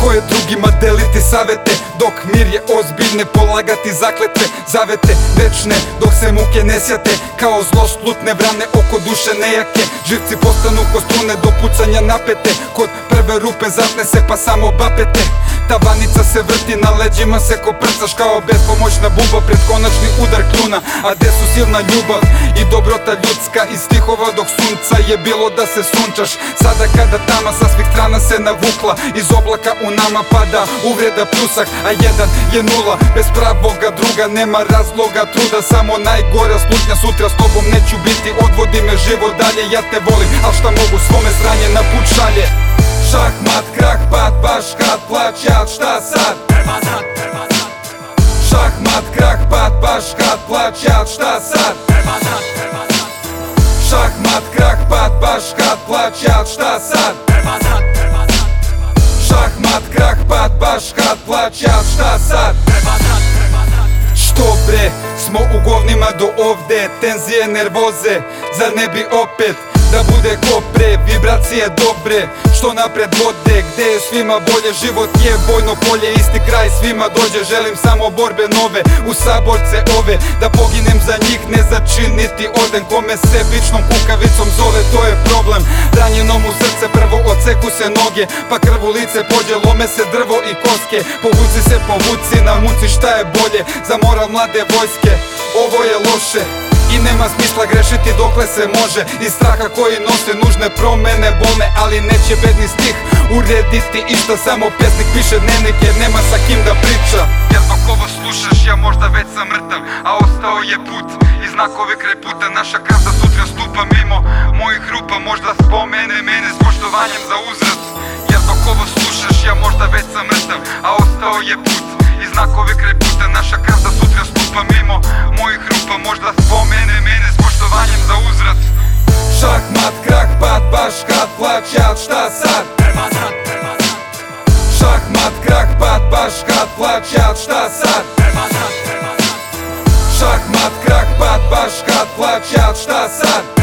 Ko je drugima deliti savete Dok mir je ozbiljne polagati zakletve Zavete večne dok se muke ne sjate Kao zlo slutne vrane oko duše nejake. Živci postanu ko strune do pucanja napete Kod prve rupe zatne se pa samo bapete. Tavanica se vrti, na leđima se ko prcaš Kao bespomoćna buba pred konačni udar kljuna. A gde su silna ljubav i dobrota ljudska? Iz stihova dok sunca je bilo da se sunčaš. Sada kada tama sa svih strana se navukla Iz oblaka u nama pada uvreda plusak A jedan je nula, bez pravoga druga Nema razloga truda, samo najgora slutnja Sutra s tobom neću biti, odvodi me život dalje Ja te volim, al šta mogu svome sranje na put šalje Šahmat, krah, pad, baš kad plaćat, šta sad? Šahmat, krah, pad, baš kad plaćat, šta sad? Šahmat, krah, pad, baš kad plaćat, šta sad? Baš kad plaćat, šta sad? Što bre, smo u govnima do ovde Tenzije, nervoze, zar ne bi opet Da bude ko pre, vibracije dobre Što napred vode, gde je svima bolje Život je bojno polje, isti kraj svima dođe Želim samo borbe nove, u saborce ove Da poginem za njih, ne začiniti orden Kome se bičnom kukavicom zove, to je problem. Ranjenom u srce prvo odseku se noge Pa krv u lice pođe, lome se drvo i koske. Povuci se, povuci, na muci šta je bolje Za moral mlade vojske, ovo je loše nema smisla grešiti dokle se može. Iz straha koji nose nužne promene bolne Ali neće bedni stih. Urediti išta Samo pesnik piše dnevnik jer nema sa kim da priča. Jer dok ovo slušaš ja možda već sam mrtav A ostao je put. I znakovi kraj puta Naša krv za sutra stupa mimo mojih rupa. Možda spomene mene s poštovanjem za uzrat. Jer dok ovo slušaš ja možda već sam mrtav A ostao je put. I znakovi kraj puta Naša krv baš kad plaćat, šta sad? Šahmat, krah, pad, baš kad plaćat, šta sad? Šahmat,